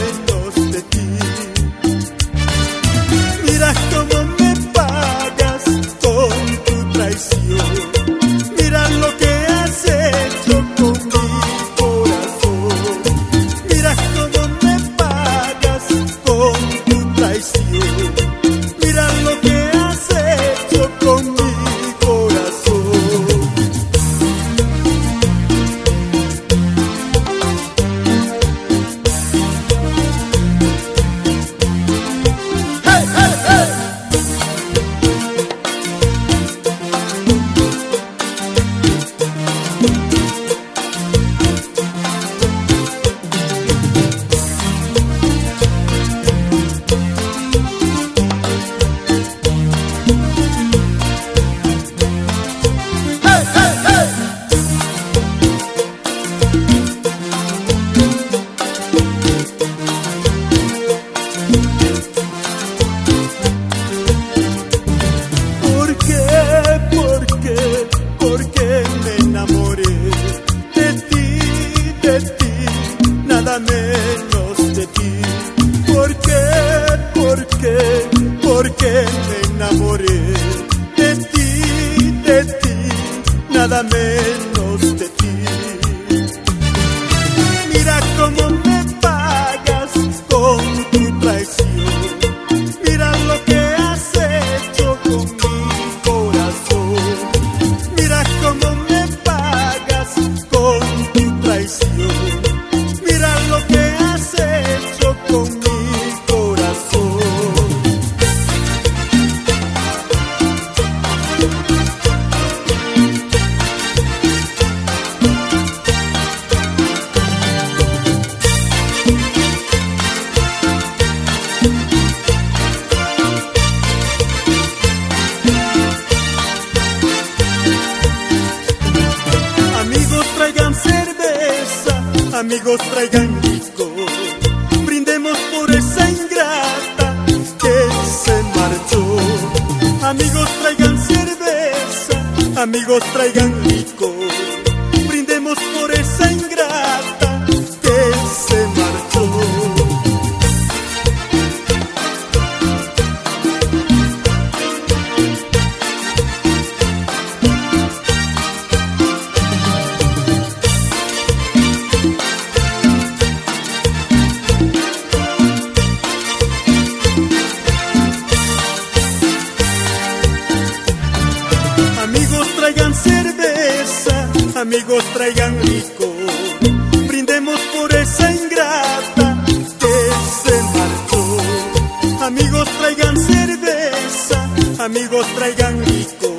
mujer. me enamoré. amigos traigan disco. Brindemos por esa ingrata que se marchó. Amigos traigan cerveza, amigos traigan licor. traigan cerveza, amigos traigan licor. Brindemos por esa ingrata que se marchó. Amigos traigan cerveza, amigos traigan licor.